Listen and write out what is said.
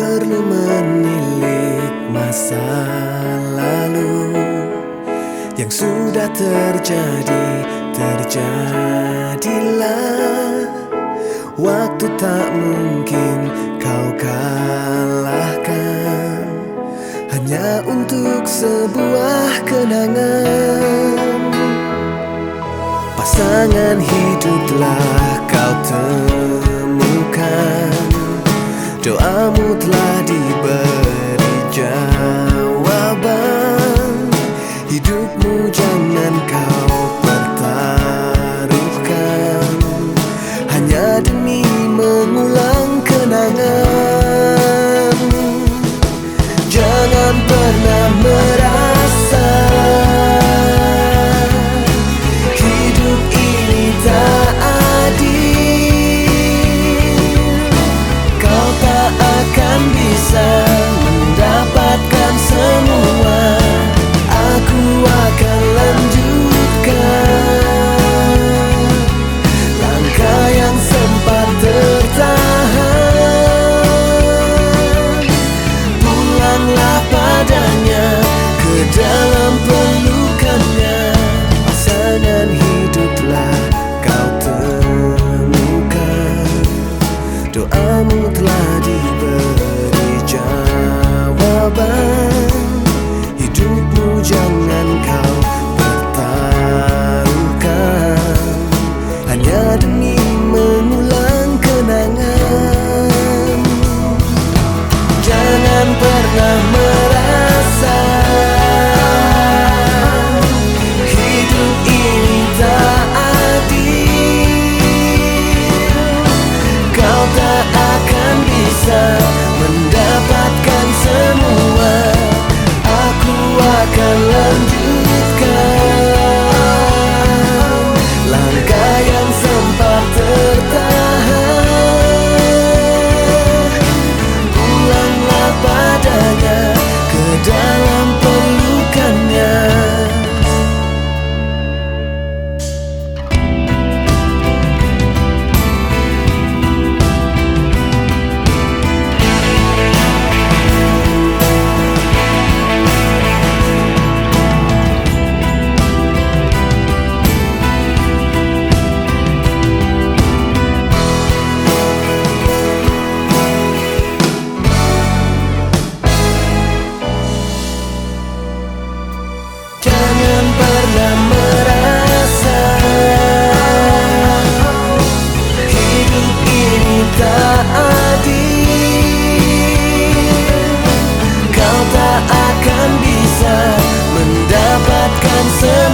menilik masa lalu Yang sudah terjadi, terjadilah. Waktu tak mungkin kau kalahkan Hanya untuk sebuah kenangan. Pasangan hiduplah kau temukan Doamu telah diberi jawaban. Hidupmu jangan kau pertaruhkan. Hanya demi mengulang kenangan. Jangan pernah the devil and seven.